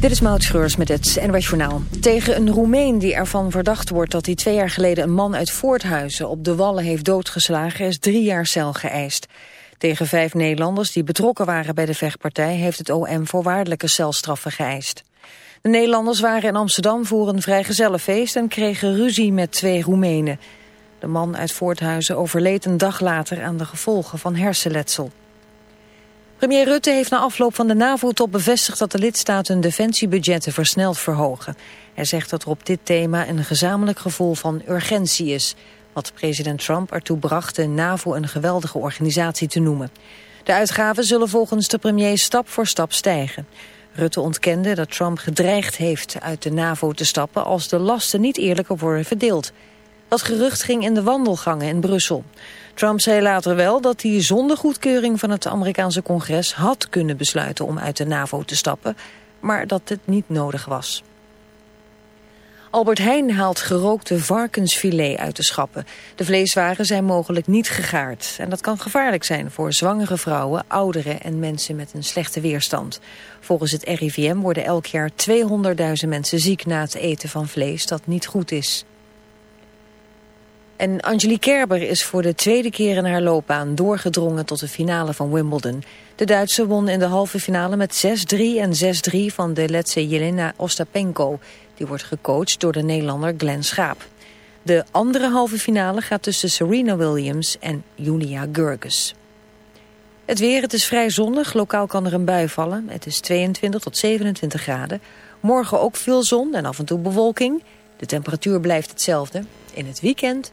Dit is Maud Schreurs met het NWS Journaal. Tegen een Roemeen die ervan verdacht wordt dat hij twee jaar geleden een man uit Voorthuizen op de Wallen heeft doodgeslagen is drie jaar cel geëist. Tegen vijf Nederlanders die betrokken waren bij de vechtpartij heeft het OM voorwaardelijke celstraffen geëist. De Nederlanders waren in Amsterdam voor een vrijgezellenfeest en kregen ruzie met twee Roemenen. De man uit Voorthuizen overleed een dag later aan de gevolgen van hersenletsel. Premier Rutte heeft na afloop van de NAVO-top bevestigd dat de lidstaten hun defensiebudgetten versneld verhogen. Hij zegt dat er op dit thema een gezamenlijk gevoel van urgentie is. Wat president Trump ertoe bracht de NAVO een geweldige organisatie te noemen. De uitgaven zullen volgens de premier stap voor stap stijgen. Rutte ontkende dat Trump gedreigd heeft uit de NAVO te stappen als de lasten niet eerlijker worden verdeeld. Dat gerucht ging in de wandelgangen in Brussel. Trump zei later wel dat hij zonder goedkeuring van het Amerikaanse congres had kunnen besluiten om uit de NAVO te stappen, maar dat het niet nodig was. Albert Heijn haalt gerookte varkensfilet uit de schappen. De vleeswaren zijn mogelijk niet gegaard. En dat kan gevaarlijk zijn voor zwangere vrouwen, ouderen en mensen met een slechte weerstand. Volgens het RIVM worden elk jaar 200.000 mensen ziek na het eten van vlees dat niet goed is. En Angelique Kerber is voor de tweede keer in haar loopbaan doorgedrongen tot de finale van Wimbledon. De Duitse won in de halve finale met 6-3 en 6-3 van de Letse Jelena Ostapenko. Die wordt gecoacht door de Nederlander Glenn Schaap. De andere halve finale gaat tussen Serena Williams en Julia Gurgus. Het weer, het is vrij zonnig. Lokaal kan er een bui vallen. Het is 22 tot 27 graden. Morgen ook veel zon en af en toe bewolking. De temperatuur blijft hetzelfde. In het weekend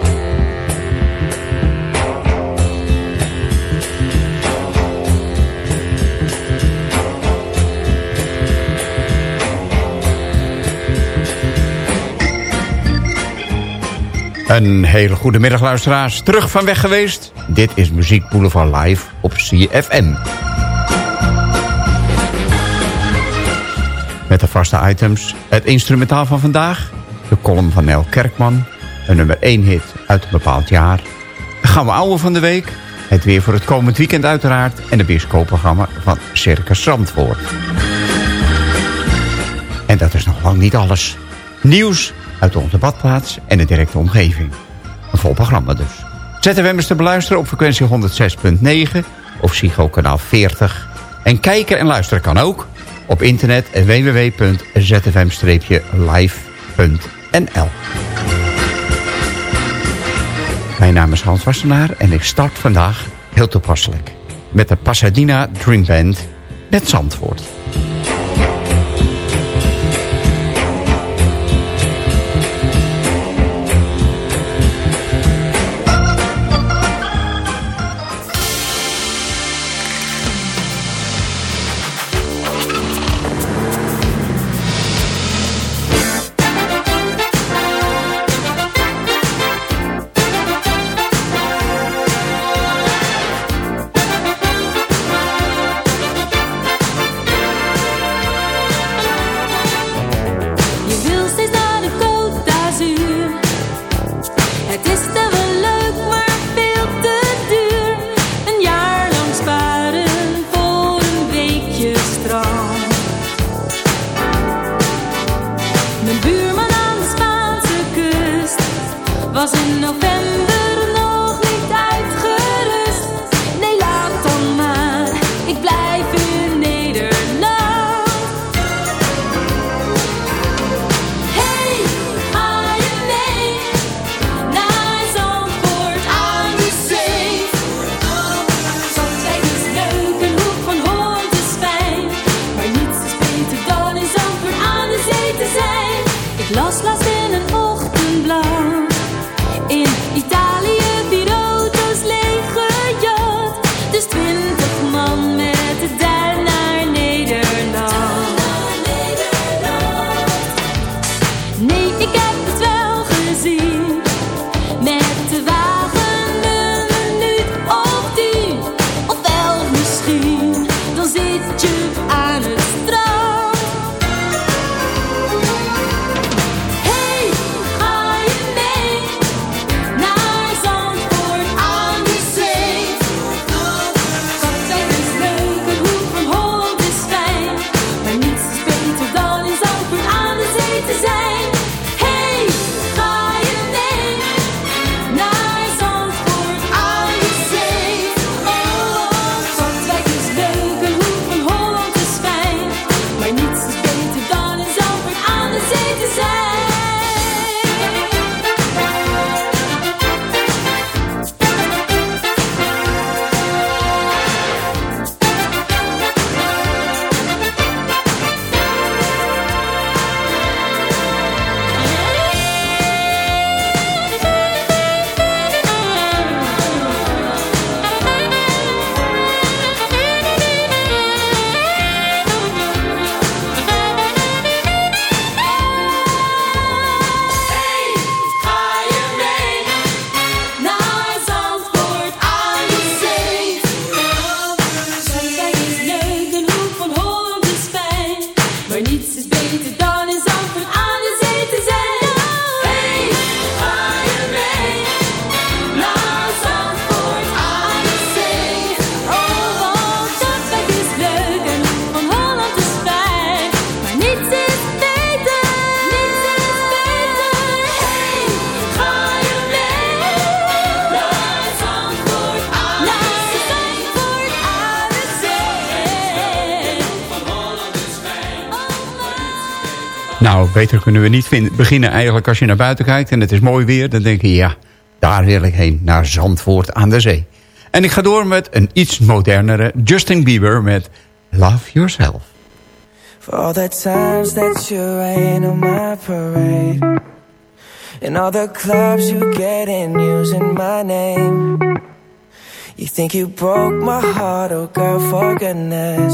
Een hele goede middag luisteraars. Terug van weg geweest. Dit is Muziek Boulevard Live op CFM. Met de vaste items. Het instrumentaal van vandaag. De column van Nel Kerkman. Een nummer 1 hit uit een bepaald jaar. De gouden ouwe van de week. Het weer voor het komend weekend uiteraard. En de bioscoopprogramma van Circus Zandvoort. En dat is nog lang niet alles. Nieuws uit onze badplaats en de directe omgeving. Een vol programma dus. ZFM is te beluisteren op frequentie 106.9 of Psycho kanaal 40. En kijken en luisteren kan ook op internet www.zfm-live.nl Mijn naam is Hans Wassenaar en ik start vandaag heel toepasselijk... met de Pasadena Dream Band met Zandvoort. Ik las beter kunnen we niet vinden, beginnen eigenlijk als je naar buiten kijkt... en het is mooi weer, dan denk je, ja, daar wil ik heen, naar Zandvoort aan de zee. En ik ga door met een iets modernere Justin Bieber met Love Yourself. For all that you on my parade clubs you get in using my name You think you broke my heart, oh girl, for goodness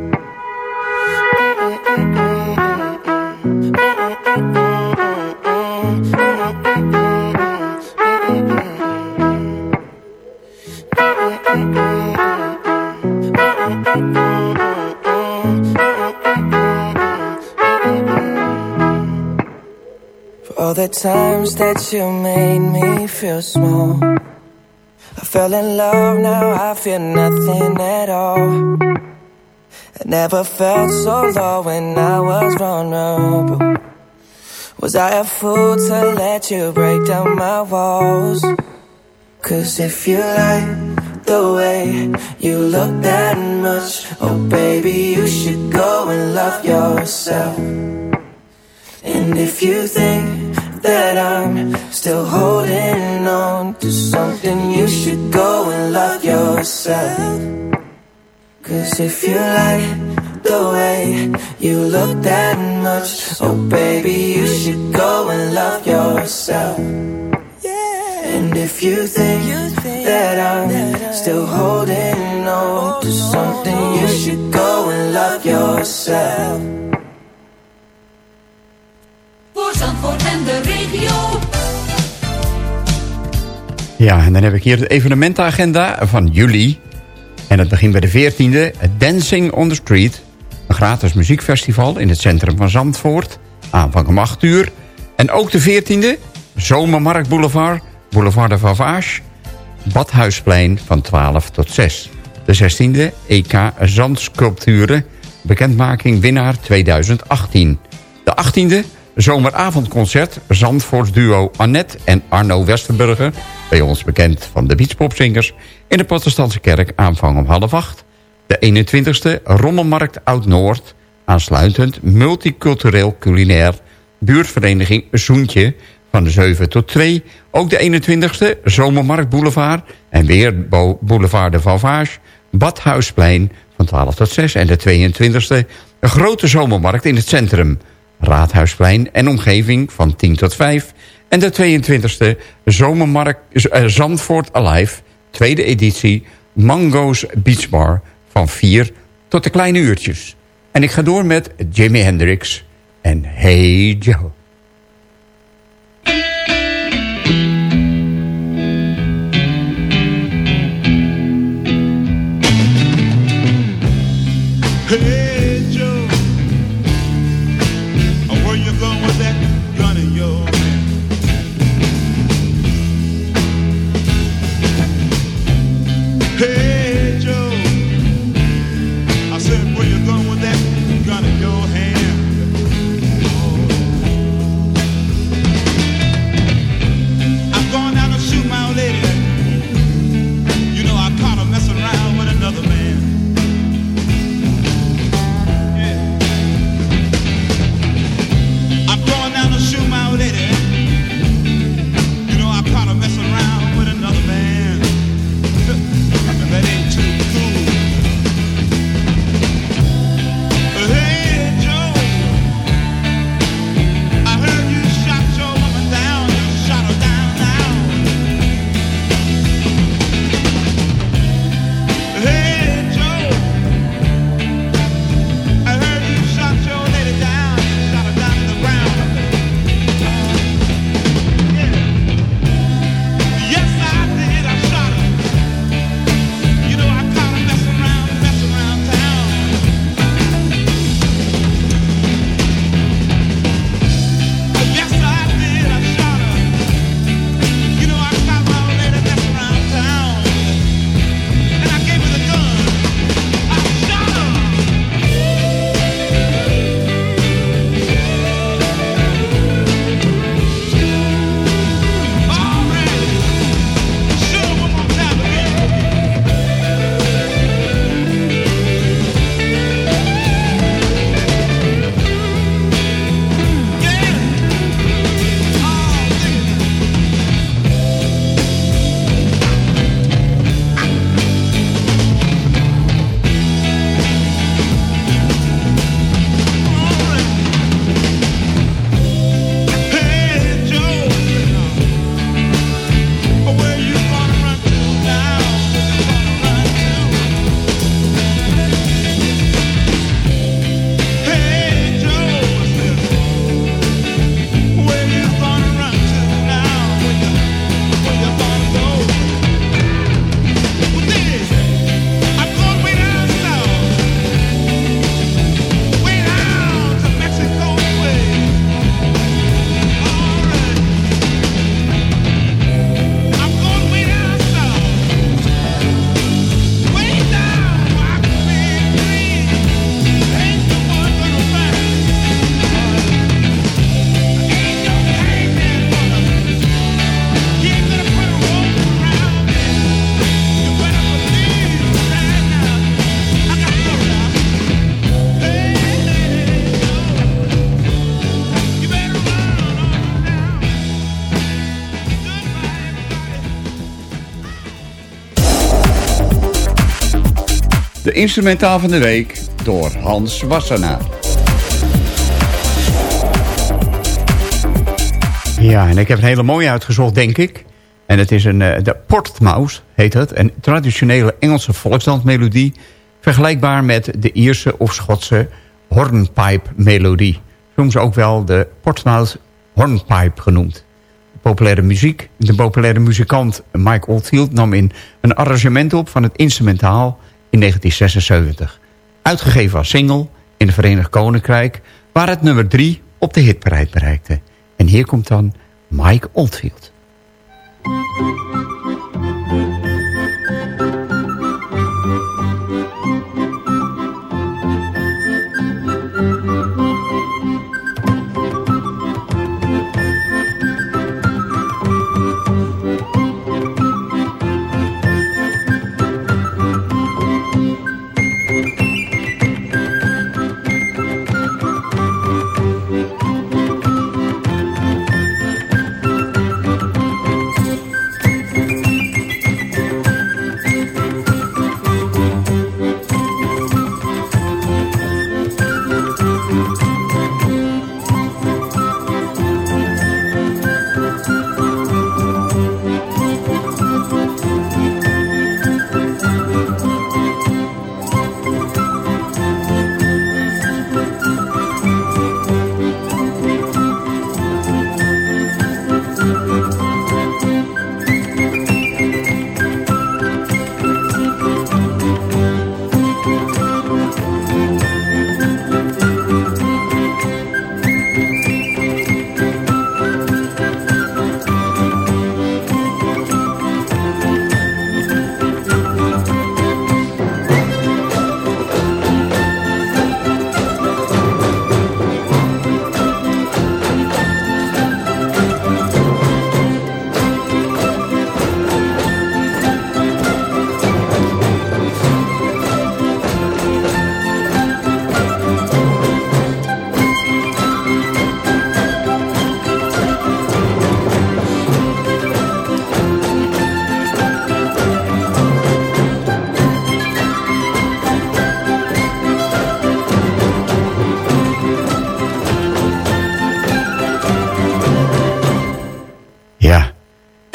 All the times that you made me feel small. I fell in love, now I feel nothing at all. Never felt so low when I was vulnerable. Was I a fool to let you break down my walls? Cause if you like the way you look that much, oh baby, you should go and love yourself. And if you think that I'm still holding on to something, you should go and love yourself. Cause if you like the way you look that much, oh baby, you should go and love yourself. And if you think that I'm still holding on to something, you should go and love yourself. Voor Zandvoort en de regio. Ja, en dan heb ik hier de evenementenagenda van juli. En het begint bij de 14e, Dancing on the Street. Een gratis muziekfestival in het centrum van Zandvoort. Aanvang om 8 uur. En ook de 14e, Zomermarkt Boulevard, Boulevard de Vavage. Badhuisplein van 12 tot 6. De 16e, EK Zandsculpturen. Bekendmaking winnaar 2018. De 18e, zomeravondconcert Zandvoorts duo Annette en Arno Westerburger... bij ons bekend van de Beachpopzingers... in de protestantse kerk aanvang om half acht. De 21e Rommelmarkt Oud-Noord... aansluitend multicultureel culinair... buurtvereniging Zoentje van de 7 tot 2. Ook de 21e Zomermarkt Boulevard... en weer Bo- Boulevard de Valvage... Badhuisplein van 12 tot 6. En de 22e een grote zomermarkt in het centrum... Raadhuisplein en omgeving van 10 tot 5. En de 22e Zomermarkt eh, Zandvoort Alive, tweede editie... Mango's Beach Bar van 4 tot de kleine uurtjes. En ik ga door met Jimi Hendrix en Hey Joe. Hey instrumentaal van de week door Hans Wassenaar. Ja, en ik heb een hele mooie uitgezocht, denk ik. En het is een, eh, de Portsmouth, heet het. Een traditionele Engelse volksdansmelodie. Vergelijkbaar met de Ierse of Schotse hornpipe-melodie. Soms ook wel de Portsmouth hornpipe genoemd. De populaire muziek. De populaire muzikant Mike Oldfield nam in een arrangement op van het instrumentaal in 1976. Uitgegeven als single in het Verenigd Koninkrijk... waar het nummer 3 op de hitparade bereikte. En hier komt dan Mike Oldfield.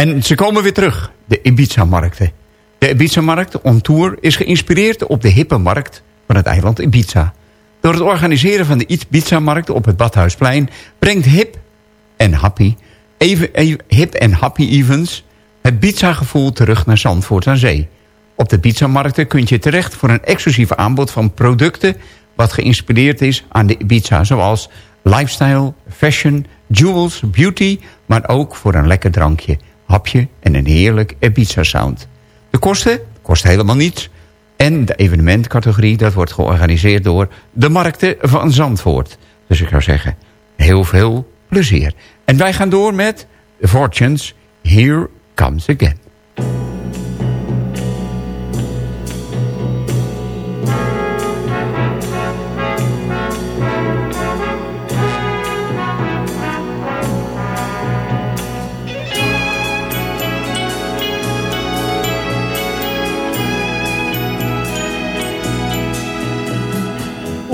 En ze komen weer terug, de Ibiza-markten. De Ibiza-markt on tour is geïnspireerd op de hippe markt van het eiland Ibiza. Door het organiseren van de Ibiza-markt op het Badhuisplein... brengt hip en happy, even, even- hip en happy events het Ibiza-gevoel terug naar Zandvoort aan Zee. Op de Ibiza-markten kun je terecht voor een exclusief aanbod van producten... wat geïnspireerd is aan de Ibiza, zoals lifestyle, fashion, jewels, beauty... maar ook voor een lekker drankje, hapje en een heerlijk Ibiza-sound. De kosten? Kost helemaal niets. En de evenementcategorie, dat wordt georganiseerd door de markten van Zandvoort. Dus ik zou zeggen, heel veel plezier. En wij gaan door met The Fortunes, Here Comes Again.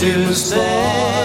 to say.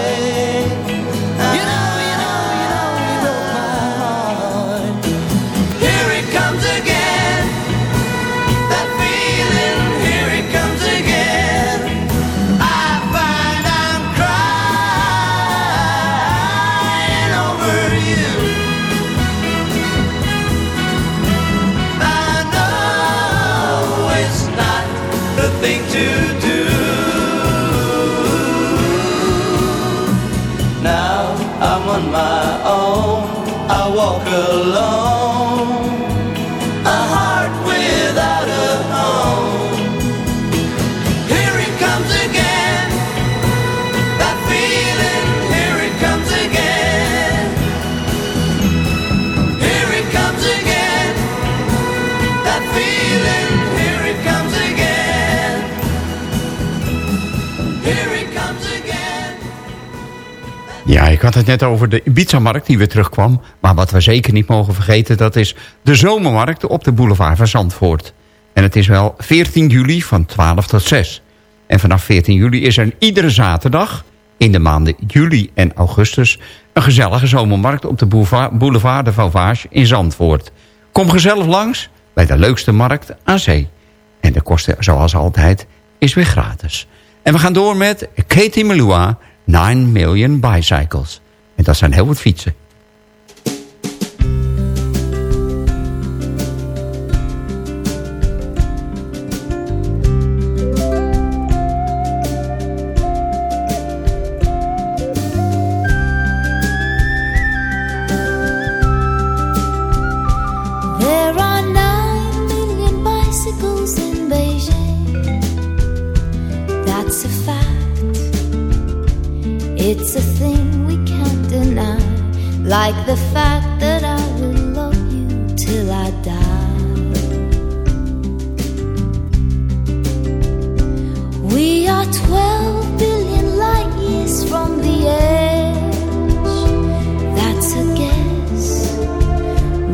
I'm on my own. I walk alone. Had het net over de Ibiza-markt die weer terugkwam. Maar wat we zeker niet mogen vergeten... dat is de zomermarkt op de boulevard van Zandvoort. En het is wel 14 juli van 12 tot 6. En vanaf 14 juli is er iedere zaterdag... in de maanden juli en augustus... een gezellige zomermarkt op de boulevard, de Vauvage in Zandvoort. Kom gezellig langs bij de leukste markt aan zee. En de kosten, zoals altijd, is weer gratis. En we gaan door met Katie Melua, 9 Million Bicycles. En dat zijn heel wat fietsen.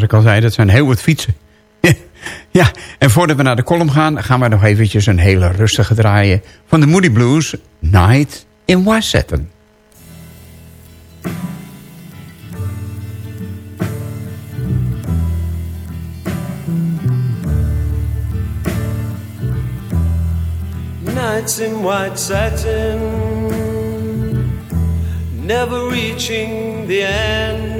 zoals ik al zei, dat zijn heel wat fietsen. ja, en voordat we naar de column gaan... gaan we nog eventjes een hele rustige draaien... van de Moody Blues, Night in Washington. nights in white satin, never reaching the end.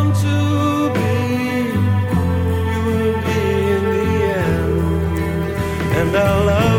And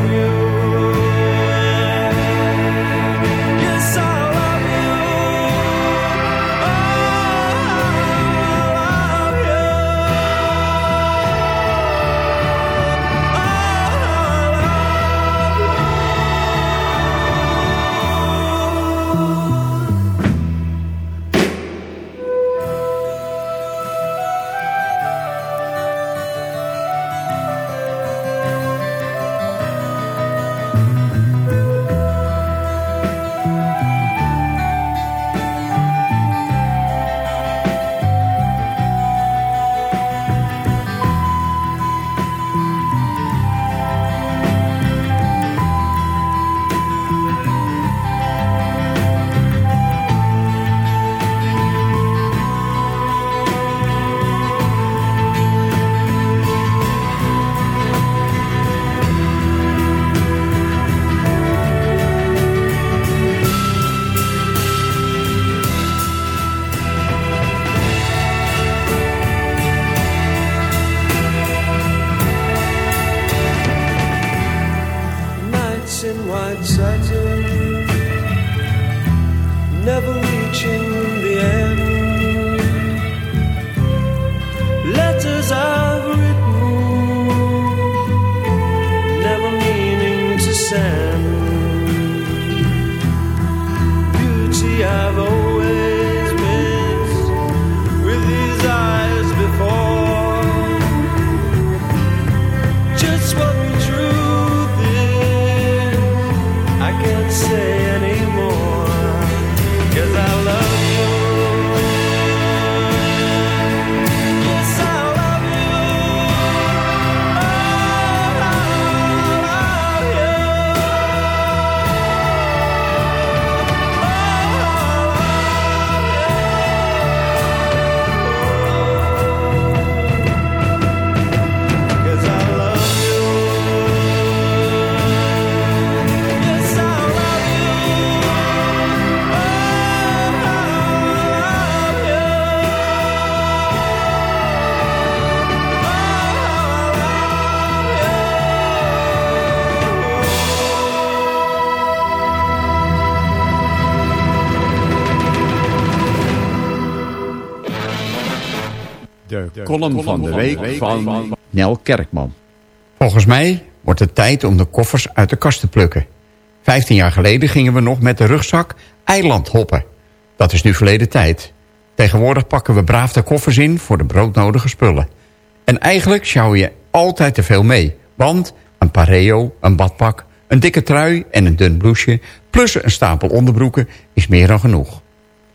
column van de week van Nel Kerkman. Volgens mij wordt het tijd om de koffers uit de kast te plukken. Vijftien jaar geleden gingen we nog met de rugzak eiland hoppen. Dat is nu verleden tijd. Tegenwoordig pakken we braaf de koffers in voor de broodnodige spullen. En eigenlijk sjouw je altijd te veel mee. Want een pareo, een badpak, een dikke trui en een dun blouseje... plus een stapel onderbroeken is meer dan genoeg.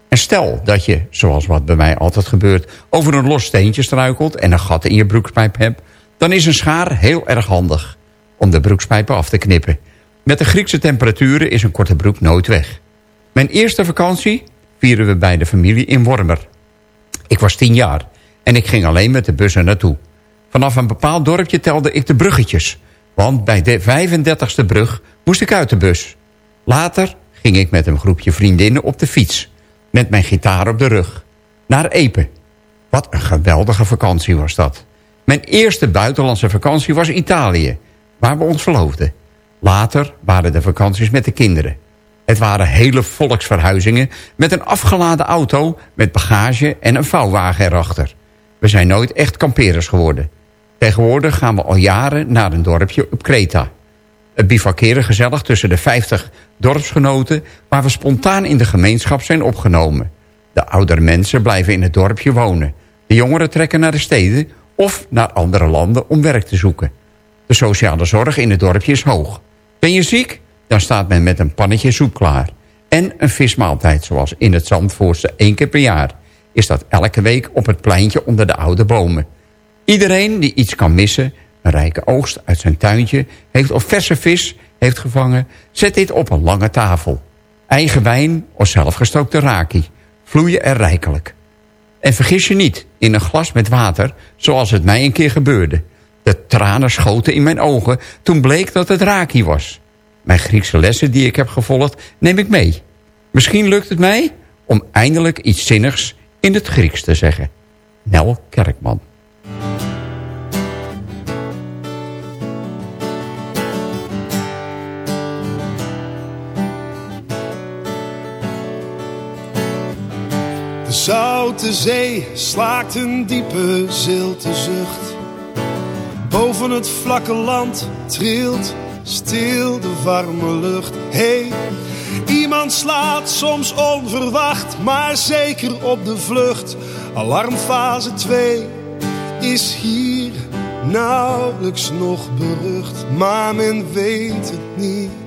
En stel dat je, zoals wat bij mij altijd gebeurt... over een los steentje struikelt en een gat in je broekspijp hebt... dan is een schaar heel erg handig om de broekspijpen af te knippen. Met de Griekse temperaturen is een korte broek nooit weg. Mijn eerste vakantie vieren we bij de familie in Wormer. Ik was tien jaar en ik ging alleen met de bus er naartoe. Vanaf een bepaald dorpje telde ik de bruggetjes. Want bij de 35ste brug moest ik uit de bus. Later ging ik met een groepje vriendinnen op de fiets. Met mijn gitaar op de rug. Naar Epe. Wat een geweldige vakantie was dat. Mijn eerste buitenlandse vakantie was Italië. Waar we ons verloofden. Later waren de vakanties met de kinderen. Het waren hele volksverhuizingen met een afgeladen auto... met bagage en een vouwwagen erachter. We zijn nooit echt kamperers geworden. Tegenwoordig gaan we al jaren naar een dorpje op Kreta. Bivakeren gezellig tussen de 50 dorpsgenoten... waar we spontaan in de gemeenschap zijn opgenomen. De oudere mensen blijven in het dorpje wonen. De jongeren trekken naar de steden of naar andere landen om werk te zoeken. De sociale zorg in het dorpje is hoog. Ben je ziek? Dan staat men met een pannetje soep klaar. En een vismaaltijd, zoals in het Zandvoortse één keer per jaar... is dat elke week op het pleintje onder de oude bomen. Iedereen die iets kan missen, een rijke oogst uit zijn tuintje... heeft of verse vis heeft gevangen, zet dit op een lange tafel. Eigen wijn of zelfgestookte raki vloeien er rijkelijk. En vergis je niet, in een glas met water, zoals het mij een keer gebeurde. De tranen schoten in mijn ogen toen bleek dat het raki was. Mijn Griekse lessen die ik heb gevolgd, neem ik mee. Misschien lukt het mij om eindelijk iets zinnigs in het Grieks te zeggen. Nel Kerkman. De zoute zee slaakt een diepe zilte zucht. Boven het vlakke land trilt stil de warme lucht. Hey, iemand slaat soms onverwacht, maar zeker op de vlucht. Alarmfase 2 is hier nauwelijks nog berucht, maar men weet het niet.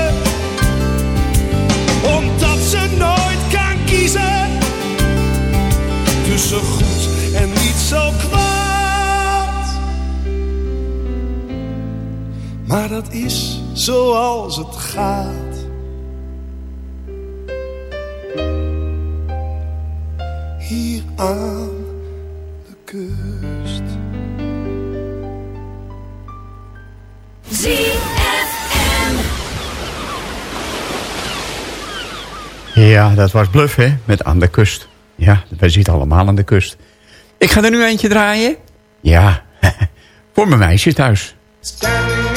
Maar dat is zoals het gaat. Hier aan de kust. ZFM. Ja, dat was Bluff, hè? Met Aan de Kust. Ja, wij zitten allemaal aan de kust. Ik ga er nu eentje draaien. Ja, voor mijn meisje thuis. Standing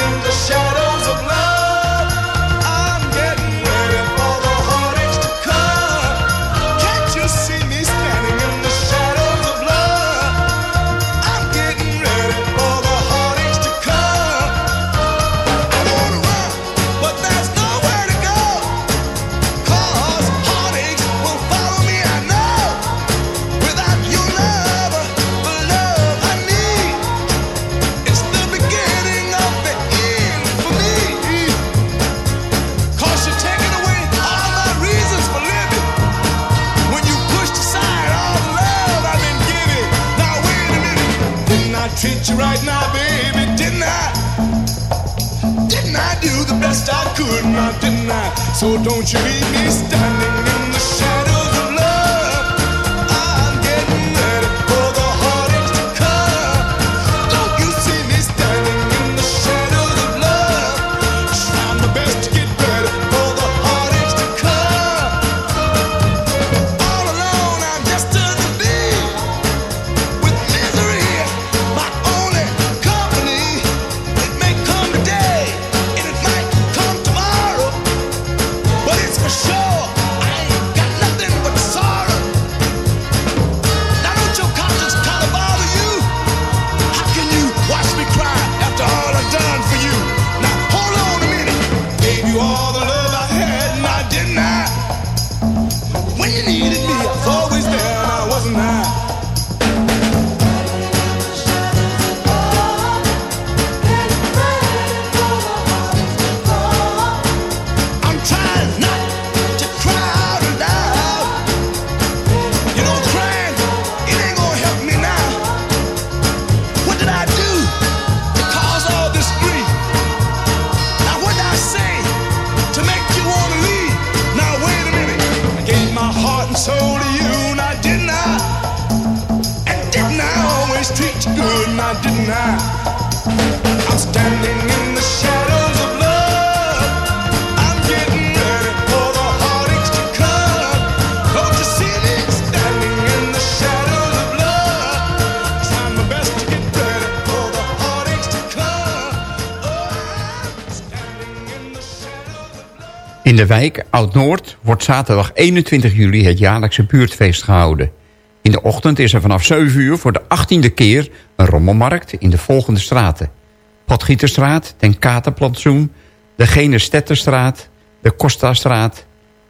you, I? And always good, I? I'm standing in the shadows of standing in shadows of best. Oh, in. In de wijk Oud-Noord wordt zaterdag 21 juli het jaarlijkse buurtfeest gehouden. In de ochtend is er vanaf 7 uur voor de 18e keer een rommelmarkt in de volgende straten. Potgieterstraat, Den Katerplantsoen, de Genestetterstraat, de Costastraat.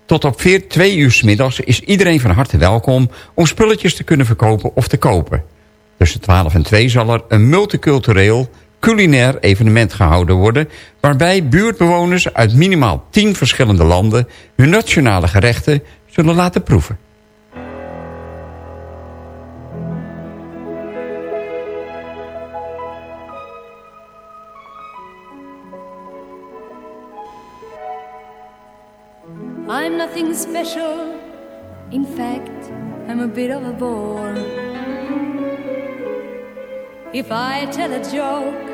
Tot op 4, 2 uur middags is iedereen van harte welkom om spulletjes te kunnen verkopen of te kopen. Tussen 12 en 2 zal er een multicultureel culinair evenement gehouden worden... waarbij buurtbewoners uit minimaal 10 verschillende landen... hun nationale gerechten zullen laten proeven. I'm nothing special. In fact, I'm a bit of a bore. If I tell a joke,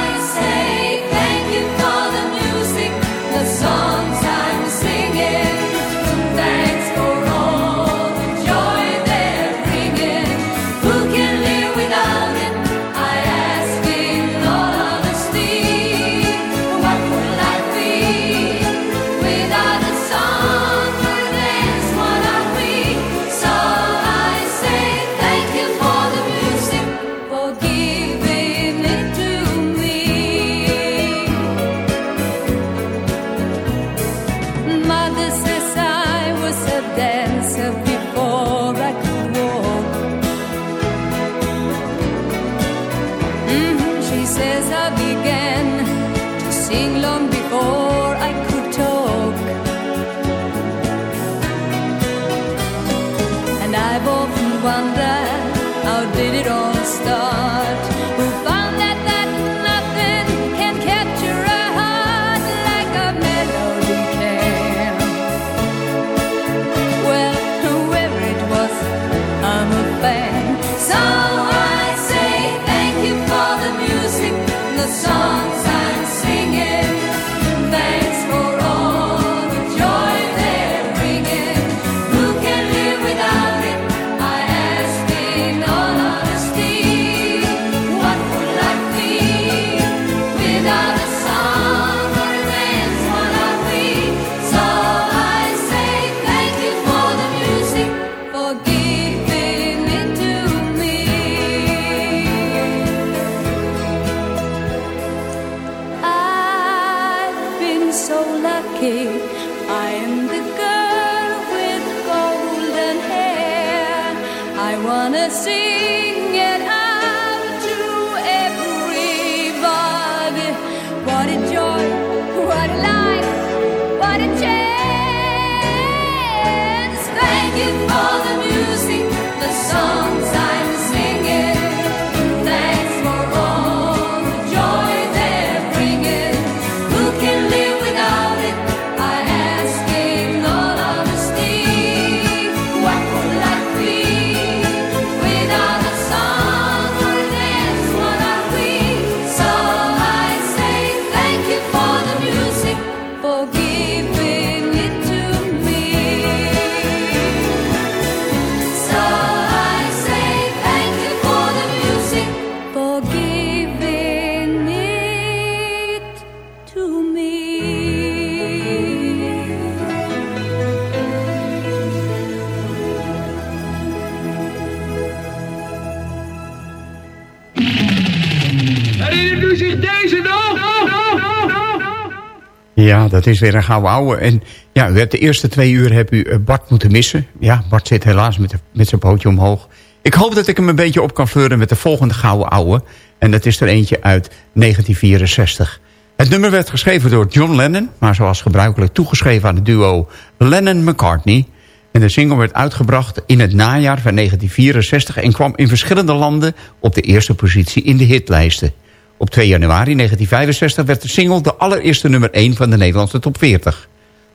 what a chance. Ja, dat is weer een gouden ouwe. En ja, u hebt de eerste twee uur heb u eh, Bart moeten missen. Ja, Bart zit helaas met, met zijn pootje omhoog. Ik hoop dat ik hem een beetje op kan fleuren met de volgende gouden ouwe. En dat is er eentje uit 1964. Het nummer werd geschreven door John Lennon... maar zoals gebruikelijk toegeschreven aan het duo Lennon-McCartney. En de single werd uitgebracht in het najaar van 1964... en kwam in verschillende landen op de eerste positie in de hitlijsten. Op 2 januari 1965 werd de single de allereerste nummer 1 van de Nederlandse top 40.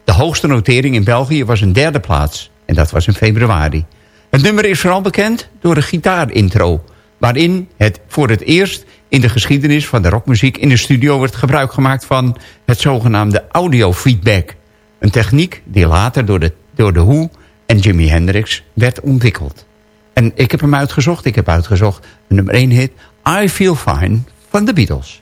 De hoogste notering in België was een derde plaats. En dat was in februari. Het nummer is vooral bekend door een gitaarintro... waarin het voor het eerst in de geschiedenis van de rockmuziek... in de studio werd gebruik gemaakt van het zogenaamde audiofeedback. Een techniek die later door de, door de Who en Jimi Hendrix werd ontwikkeld. En ik heb hem uitgezocht. Ik heb uitgezocht de nummer 1 hit... I Feel Fine van de Beatles.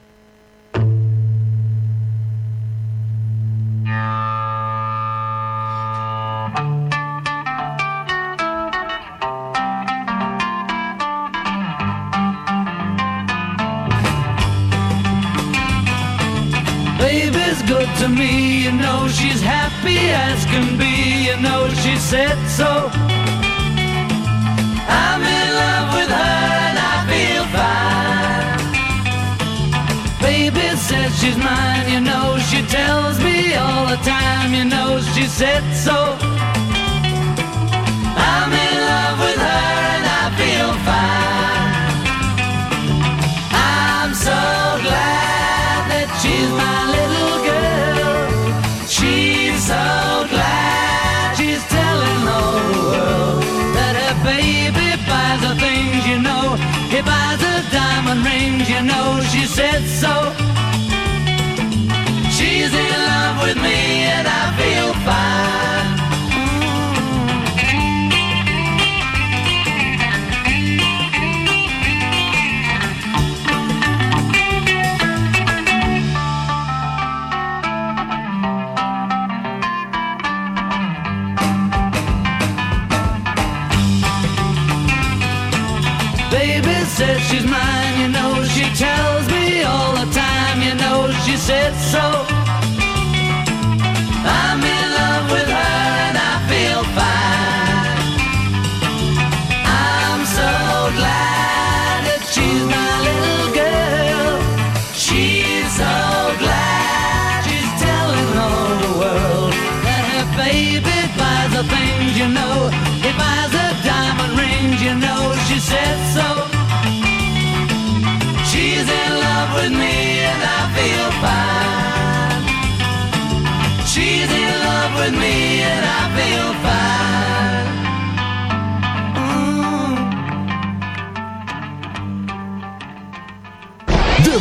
Good to me, you know she's happy as can be, you know she said so. She said so. I'm in love with her and I feel fine. I'm so glad that she's my little girl. She's so glad she's telling all the world that her baby buys her things, you know. He buys her diamond rings, you know. She said so.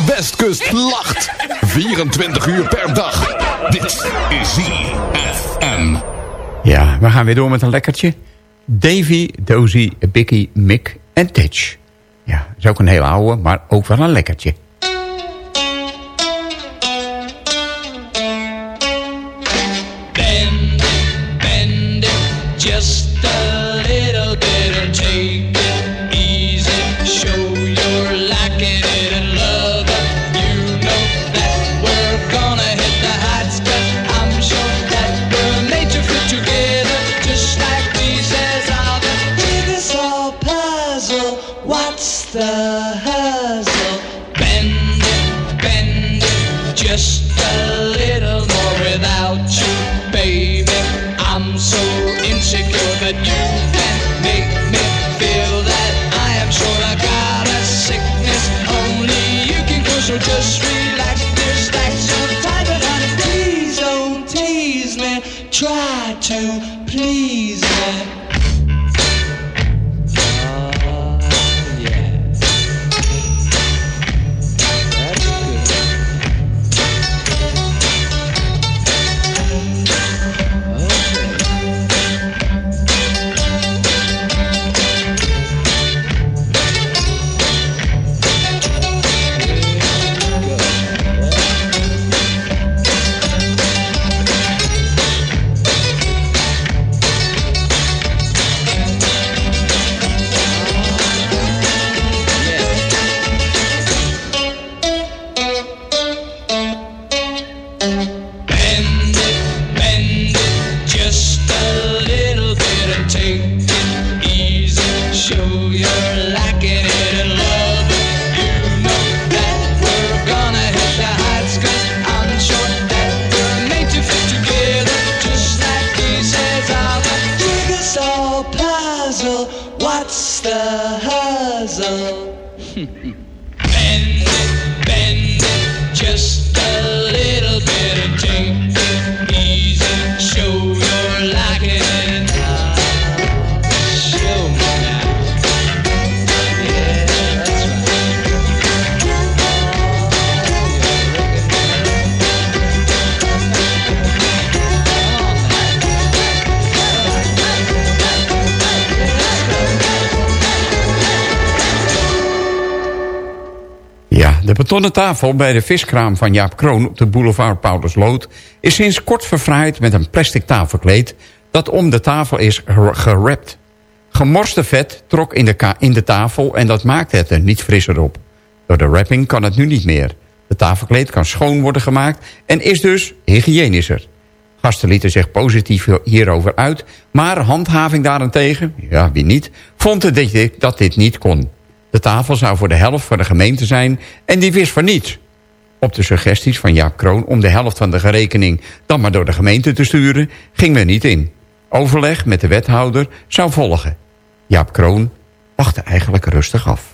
Westkust lacht. 24 uur per dag. Dit is ZFM. Ja, we gaan weer door met een lekkertje. Davy, Dozy, Bicky, Mick en Titch. Ja, is ook een heel oude, maar ook wel een lekkertje. Ja, de tafel bij de viskraam van Jaap Kroon op de boulevard Paulusloot... is sinds kort verfraaid met een plastic tafelkleed... dat om de tafel is ger- gerapt. Gemorste vet trok in de, in de tafel en dat maakte het er niet frisser op. Door de wrapping kan het nu niet meer. De tafelkleed kan schoon worden gemaakt en is dus hygiënischer. Gasten lieten zich positief hierover uit... maar handhaving daarentegen, ja wie niet... vond dat dat dit niet kon. De tafel zou voor de helft van de gemeente zijn en die wist van niets. Op de suggesties van Jaap Kroon om de helft van de rekening dan maar door de gemeente te sturen, ging men niet in. Overleg met de wethouder zou volgen. Jaap Kroon wachtte eigenlijk rustig af.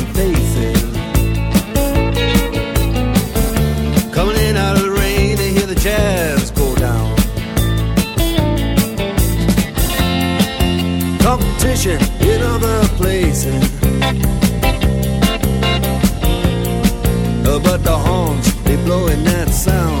In other places. Uh, But the horns, they blowing that sound.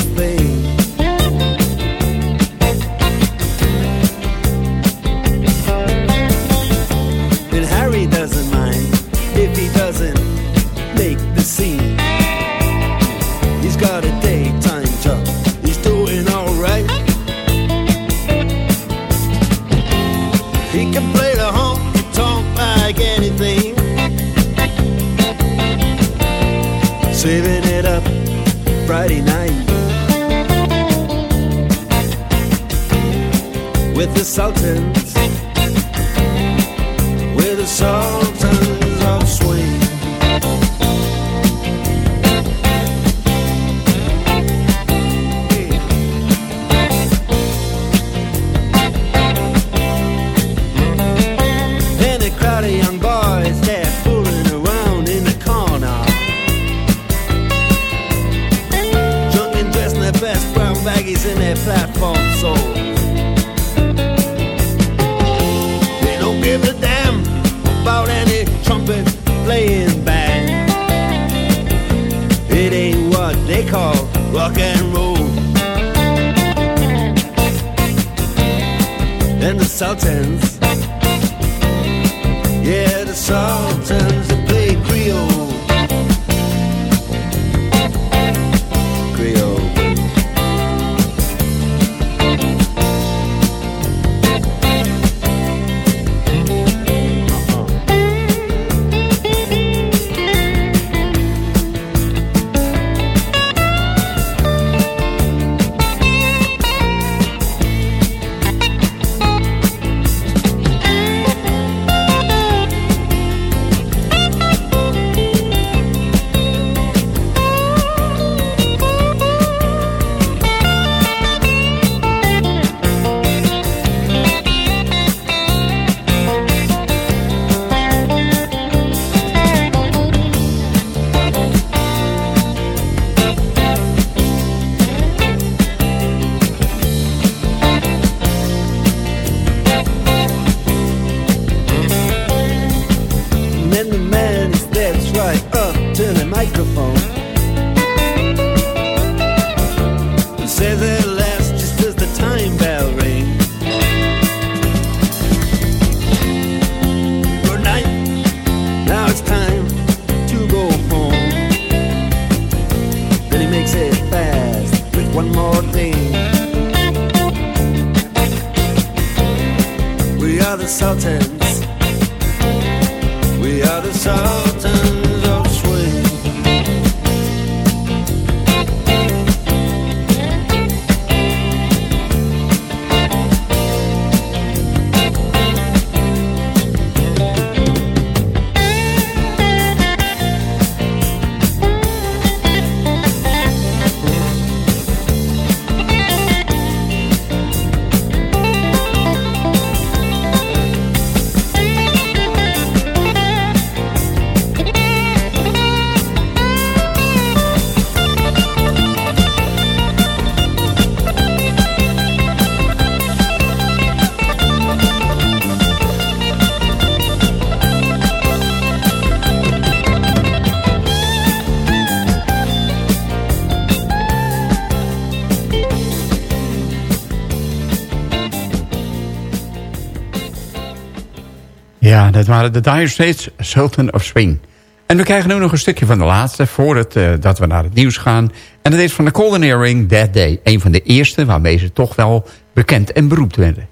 Dat waren de Dire Straits, Sultan of Swing. En we krijgen nu nog een stukje van de laatste... voordat uh, dat we naar het nieuws gaan. En dat is van de Golden Earring, That Day. Een van de eerste waarmee ze toch wel bekend en beroemd werden.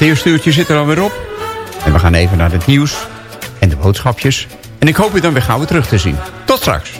Het eerste zit er alweer op. En we gaan even naar het nieuws en de boodschapjes. En ik hoop u dan weer gauw weer terug te zien. Tot straks.